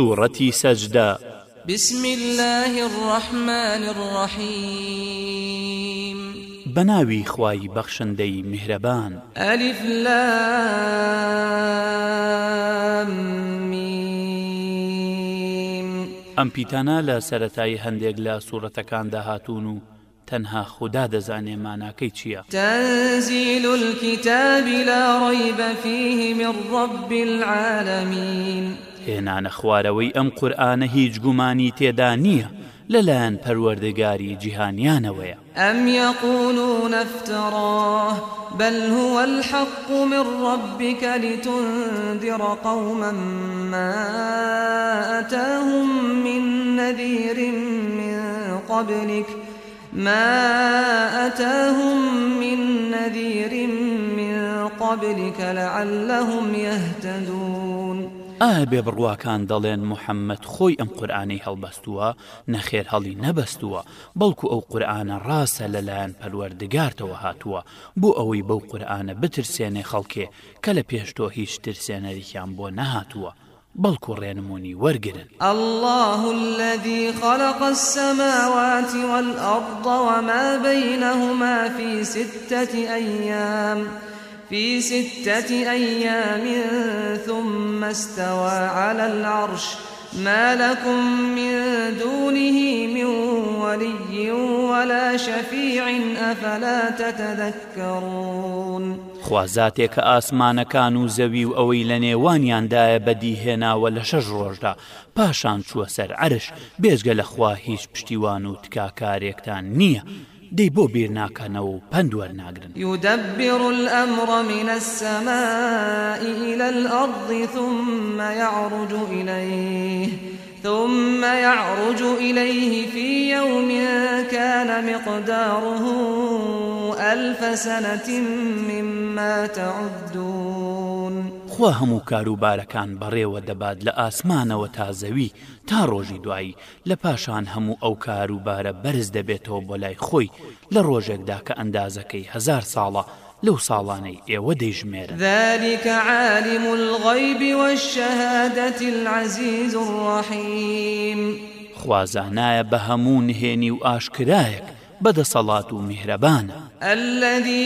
سورة سجدة بسم الله الرحمن الرحيم بناوي خواي بخشندي مهربان ألف لام ميم أم بيتانا لا سرتاي هندق لا سورة كان دهاتونو تەنها خوددا دەزانێ ماناکەی چییە تەزیل الكتاب لا ڕیبە فيه من رب العالمین هێنانە خوارەوەی ئەم قورآانە هیچ گومانی تێدا نییە لەلایەن پەروەردەگاری جیهانیانەوەیە ئەم یقول و نفتەڕ بل هو الحق من ربك لتنذر قوما ما أتاهم من نذير من قبلك ما أتاهم من نذير من قبلك لعلهم يهتدون ئایا بێ بڕواکان دەڵێن محەممەد خۆی ئەم قورآانەی هەڵبەستووە نەخێر هەڵی نەبەستووە بەڵکو ئەو قورآانە ڕاستە لەلایەن پەروەردەگارتەوە هاتووە بۆ ئەوەی بەو قورآانە بترسێنێ خەڵکێ کە لە پێشتۆ هیچ ترسێنەریان بۆ نەهاتووە. بەڵکو ڕێنمونی وەرگن الله الذي خلق السماوات والأرض وما بينهما في ستة أيام في ستة أيام ثم استوى على العرش ما لكم من دونه من ولي ولا شفيع أفلا تتذكرون خوازاتێک کە ئاسمانەکان و زەوی و ئەوەی لە نێوانیاندایە بەدیهێناوە لە شەش ڕۆژدا پاشان چووە سەر عرش بێژگە لە خوا هیچ پشتیوان و تکاکارێکتان نییە دەی بۆ بیر ناکەنەوە و پندوەر ناگرن یودەبیر ئەمڕ منە السەمە إلى الأرض ثم يعرج إليه ثم يعرج إليه في يوم كان مقداره ألف سنة مما تعدون خوا هەموو کاروبارەکان بەڕێوە دەبات لە ئاسمانەوە تا زەوی تا ڕۆژی دوایی لە پاشان هەموو ئەو کاروبارە بەرز دەبێتەوە بۆ لای خۆی لە ڕۆژێکدا کە ئەندازەکەی هزار ساڵە لەو ساڵانەی ئێوە دەیژمێرە ذلكکە عالم الغیبی والشهادەتی العزیز الرحیم خوازانایە بە هەموو نهێنی و ئاشکرایەک بەدەسەڵات و میهرەبانە الذي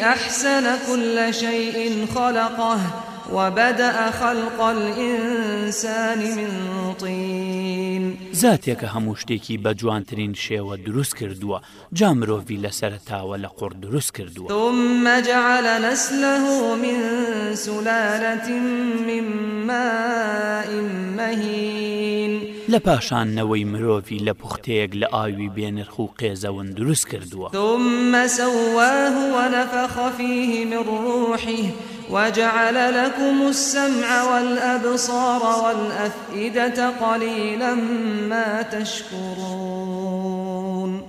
أحسن كل شيء خلقه وبدأ خلق الإنسان من طين زاتێکە هەموو شتێکی بە جوانترین شێوە دروست کردووە جا مرۆڤی لە سەرتاوە لە قڕ دروست کردووە مەجعل نسله من سلالة من ماء مهين لە پاشانەوەی مرۆڤی لە پوختەیەک لە ئاوی بێنرخ و قێزەون دروست کردووە ثم سواه ونفخ فيه من روحه وجعل لكم السمع والأبصار والأفئدة قليلا ما تشكرون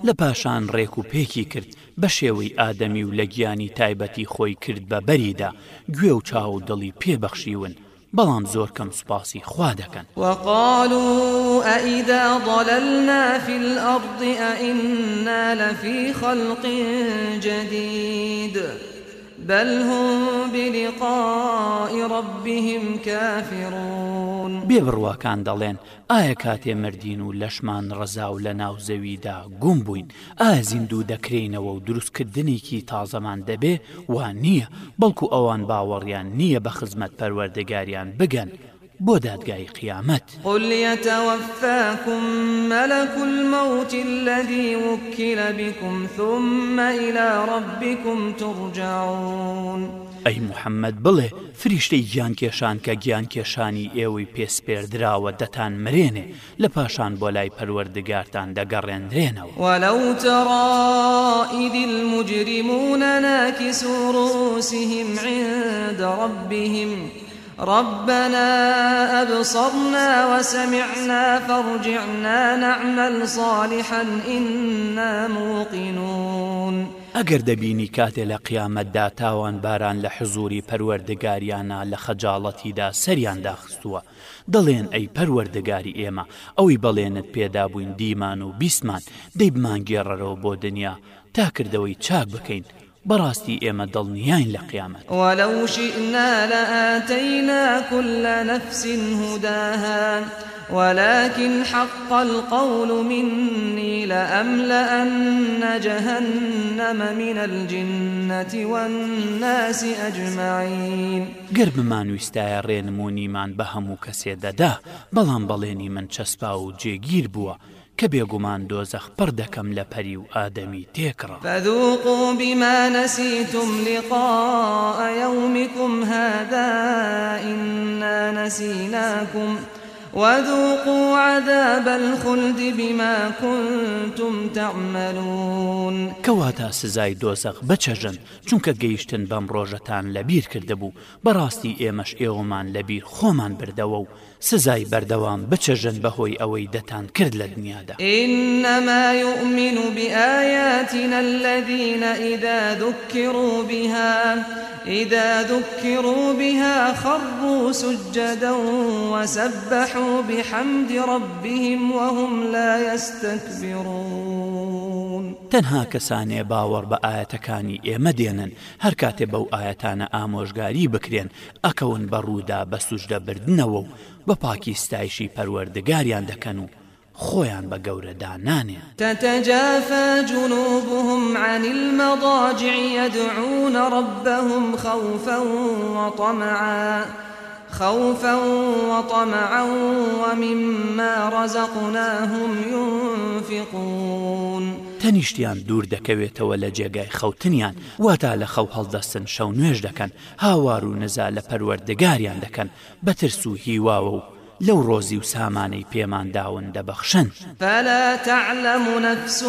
لپاشان ڕێک و پێکی کرد بە شێوەی ئادەمی و لە گیانی تایبەتی خۆی کرد بە بەریدا گوێ و چاو و دڵی پێبەخشیون بەڵام زۆر کەم سوپاسی خوا دەکەن وقالوا ئەئیدا ضللنا في الأرض أئنا لفي خلق جديد بل هم بلقاء ربهم كافرون بێبڕواکان دەڵێن ئایا کاتێ مردین و لەشمان ڕزا و لە ناو زەویدا گوم بووین ئا زیندوو دەکرینەوە و دروستکردنێکی تازەمان دەبێ وان نییە بەڵکو ئەوان باوەڕیان نییە بە خزمەت پەروەردەگاریان بگەن بۆ دادگای قیامەت قلیتەوەفاکم مەلەکل مەوتی الذي وكل بكم ثم إلى ربكم ترجعون ئەی محەممەد بڵێ فریشتەی گیان کێشان کە گیان کێشانی ئێوەی پێسپێردراوە دەتان مرێنێ لە پاشان بۆ لای پەروەردگاران دەگەڕێنرێنەوە وەلەوتەڕائیدی المجرمونە ناکی سوڕوسیهیم عندە ڕبیهیم. ربنا أبصرنا وسمعنا فارجعنا نعمل صالحا إنا موقنون ئەگەر دەبینی کاتێ لە قیامەتدا تاوان باران لە حزوری پەروەردەگاریانە لە خەجاڵەتیدا سەریان داخستووە دەڵێن ئەی پەروەردەگاری ئێمە ئەوی بەڵێنت پێدا بووین دیمان و بیسمان دەی بمانگێڕەرەوە بۆ دنیا تا کردەوەی چاک بکەین بەڕاستی ئێمە دڵنیان لە قیامەت وەلەوشئنا لە ئەتەینا کول لە نەفسین هوداهان ولكن حق القول مني لأملأن جهنم من الجنة والناس أجمعين گر بمان ویستایە ڕێنمونیمان بە هەموو کەسێ دەدا بەڵام بەڵێنی من چەسپا و جێگیر بووە کە بێگومان دۆزەخ پڕ دەکەم لە پەری و ئادەمی تێکڕ بەذوق و بیمانەسیتم لقاەومیکم هەدا ئینەنەسیناکم. وذوقوا عذاب الخلد بما كنتم تعملون كواتا سزاي دوزخ بچجن چونکە گەیشتن بەم ڕۆژەتان لەبیر کردهبوو بەڕاستی ئێمەش ئێوەمان لەبیر خۆمان بردەوە و سزای بەردەوام بچەژن بەهۆی ئەوەی دەتان کرد لە دنیادا إنما يؤمن بآياتنا الذين إذا ذكروا بها إذا ذكروا بها خروا سجدا وسبحوا بحمد ربهم وهم لا يستكبرون تەنها کەسانێ باوەڕ بە ئاەتەکانی ئێمە دێنن هەر کاتێ بەو ئاەتانە ئامۆژگاری بکرێن ئەکەون بە ڕوودا بە سوشدەبردنەوە و بە پاکیستایشی پەروەردگاریان دەکەن و خۆیان بە گەورەدا نانێ تتەجافە جنوبهم عن المضاجع يدعون ربهم خوفا وطمعا خوفا وطمعا ومما رزقناهم ينفقون تەنیشتیان دوور دەکەوێتەوە لە جێگای خەوتنیان واتا لە خەو هەڵدەستن شەو نوێژ دەکەن هاوار و نەزا لە پەروەردەگاریان دەکەن بەترس و هیواوە و لەو ڕۆزی و سامانەی پێمانداون دەبەخشن فلا تعلم نفس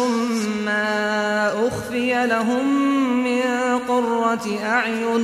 ما أخفي لهم من قرة أعين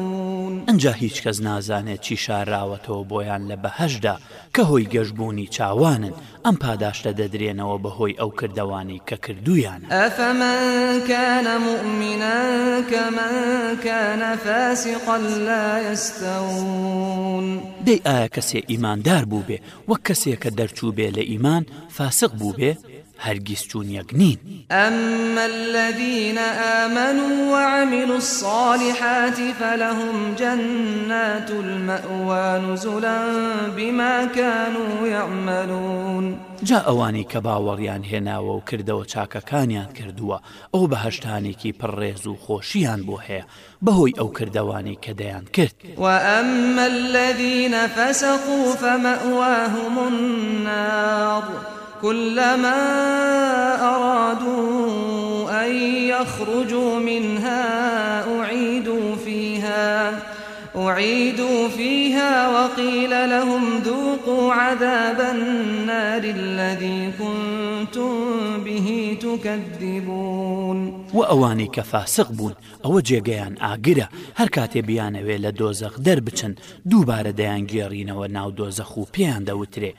ئەمجا هیچ کەس نازانێت چی شاراوەتەوە بۆیان لە بەهشدا کە هۆی گەشتبوونی چاوانن ئەم پاداشتە دەدرێنەوە بەهۆی ئەو کردوانی کە کردویان ئەفەمەکەە مؤمینەکە منکەە فەسی قەلەستەون دەی ئایا کەسێ ئیماندار بوو بێ وەک کەسێک کە دەرچوو بێ لە ئیمان فاسق بوو بێ هەرگیز چوونیەک نین ئەمە الذيە ئەمن وعمل الصالحات فلهم جنات المأوان زلا بما كانوا يعملون جا ئەوانی کە باوەڕیان هێناوە و کردەوە چاکەکانیان کردووە ئەو بە هەشتانێکی پڕێز و خۆشیان بۆ هەیە بەهۆی ئەو کردەوانی کە دەیان کرد و ئەممە الذيە فەسەق و فەمەواهم النار. كلما أرادوا أن يخرجوا منها أعيدوا فيها أعيدوا فيها وقيل لهم ذوقوا عذاب النار الذي كنتم به تكذبون وأواني كفاسق بون أو جيغيان آقرة هر كاتي بيانوه لدوزخ در بچن دوباره ديان گيرينه وناو دوزخو بيان دوتره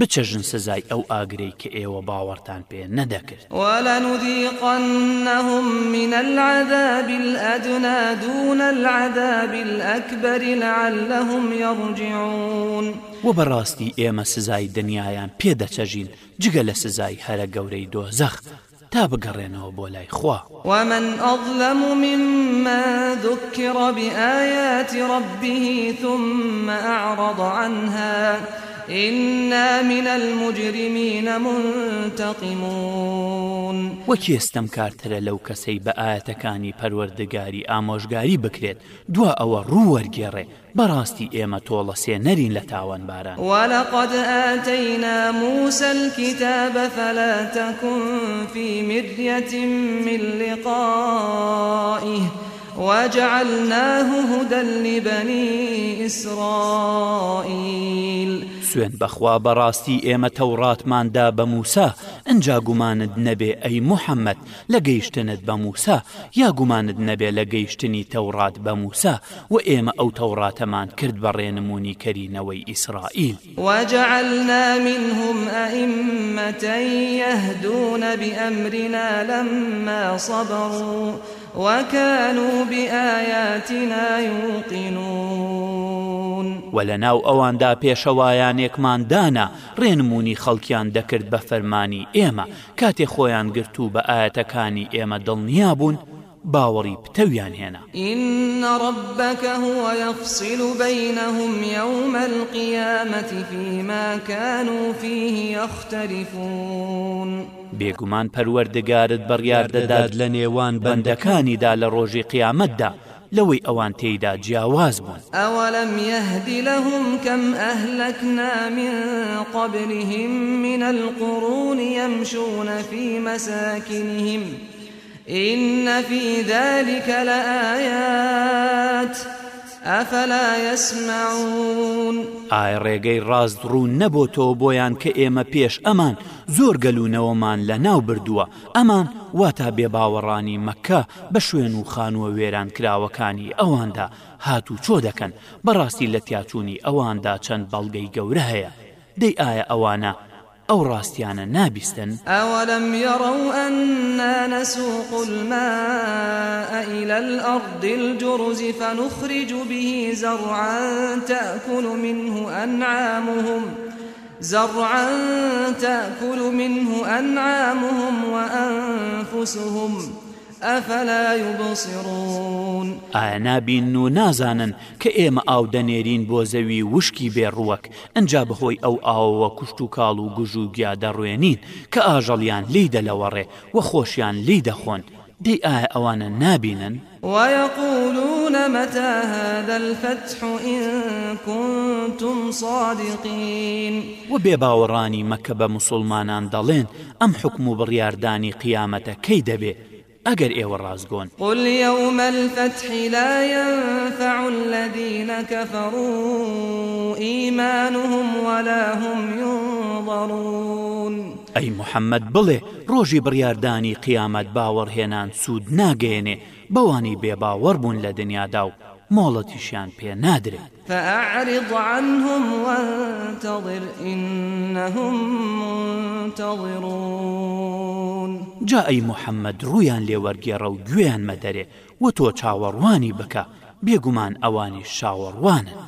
بچەژن سزای ئەو ئاگرەی کە ئێوە باوەڕتان پێ نەدەکرد ولا نوديقنهم من العذاب الأدنى دون العذاب الأكبر لعلهم يرجعون و بەڕاستی ئێمە سزای دنیایان پێدەچەژین جگە لە سزای هەرە گەورەی دۆزەخ تا بگەڕێنەوە بۆ لای خوا ومن أظلم مما ذكر بآيات ربه ثم أعرض عنها إنا من المجرمين منتقمون وەکی ئێستەمکارترە لەو کەسەی بە ئاەتەکانی پەروەردەگاری ئامۆژگاری بکرێت دوا ئەوە ڕوووەرگێڕێ بەڕاستی ئێمە تۆڵە سێنەرین لە تاوان باران وەلەقد ئاتەینا موسلکیتابە فەلەتەکم فی مریەتی من لقائه وجعلناه هدى لبني إسرائيل بسوێن بەخوا بەڕاستی ئێمە تەوڕاتماندا بە موسا ئەجا گومانت نەبێ ئەی محەممەد لە گەیشتنت بە موسا یا گومانت نەبێ لە گەیشتنی تەوڕات بە موسا و ئێمە ئەو تەوڕاتەمان کرد بە ڕێنمونی کەرینەوەی ئیسرائیل وجعلنا منهم ئەئمەتەن يهدون بأمرنا لما صبروا وكانوا بآياتنا يوقنون و لە ناو ئەواندا پێشەوایانێکماندانا ڕێنمونی خەڵکیان دەکرد بە فەرمانی ئێمە کاتێ خۆیان گرت و بە ئاەتەکانی ئێمە دڵنیا بوون باوەڕی پتەویان هێنا إنڕبەکە هو يفصل بينهم يوم القيامة فيما كانوا فيه يختلفون بێگومان پەروەردەگارت بڕیار دەدات لە نێوان بەندەکانیدا لە ڕۆژی قیامەتدا لەوەی ئەوان تێیدا جیاواز بوون ئەوەلم یهدی لەهم کەم ئەهلكنا من قبلهم من القرون يمشون في مساكنهم إن في ذلك لآيات ئەفلا يسمعون ئای ڕێگەی ڕاست ڕوو نەبۆ تۆ بۆیان کە ئێمە پێش ئەمان زۆر گەلوونەوەمان لە ناو بردووە ئەمان واتا بێباوەڕانی مەکە بە شوێن و خانووە وێران کراوەکانی ئەواندا هات و چۆ دەکەن بەڕاستی لە تیاچوونی ئەواندا چەند بەڵگەی گەورە هەیە دەی ئایا ئەوانە ئەو ڕاستیانە نابیستن ئەوەلم یڕو ئەنا نەسوق الماء إلى الأرض الجرز فنخرج به زرعا تأكل منه أنعامهم زرعا تأكل منه أنعامهم وأنفسهم ئەفەلا یبسیڕون ئایا نابین و نازانن کە ئێمە ئاو دەنێرین بۆ زەوی وشکی بێڕوەک ئەجا بەهۆی ئەو ئاوەوە کوشت و کاڵ و گژ و گیا دەڕوێنین کە ئاژەڵیان لی دەلەوەڕێ و خۆشیان لی دەخۆن دی ئایا ئەوانە نابینن وەقولونە مەتەهدەفتح ئینکم كنتم صادقين و بێباوەڕانی مەکە بە مسلمانان دەڵێن ئەم حکم و بڕیاردانی قیامەتە کەی دەبێ ئەگەر ئێوە ڕازگۆن قل يوم الفتح لا ينفع الذين كفروا إيمانهم ولا هم ينظرون ئەی محەممەد بڵێ ڕۆژی بڕاردانی قیامەت باوەڕهێنان سوود ناگەێنێ بەوانی بێباوەڕ بوون لە دنیادا و مۆڵەتیشیان پێ نادرێت فعرضعنهم وانتظر إنهم منتظرون جا ئەی محەممەد ڕویان لێوەرگێڕە و گوێیان مەدەرێ و تۆ چاوەڕوانی بکە بێگومان ئەوانی شاوەڕوانن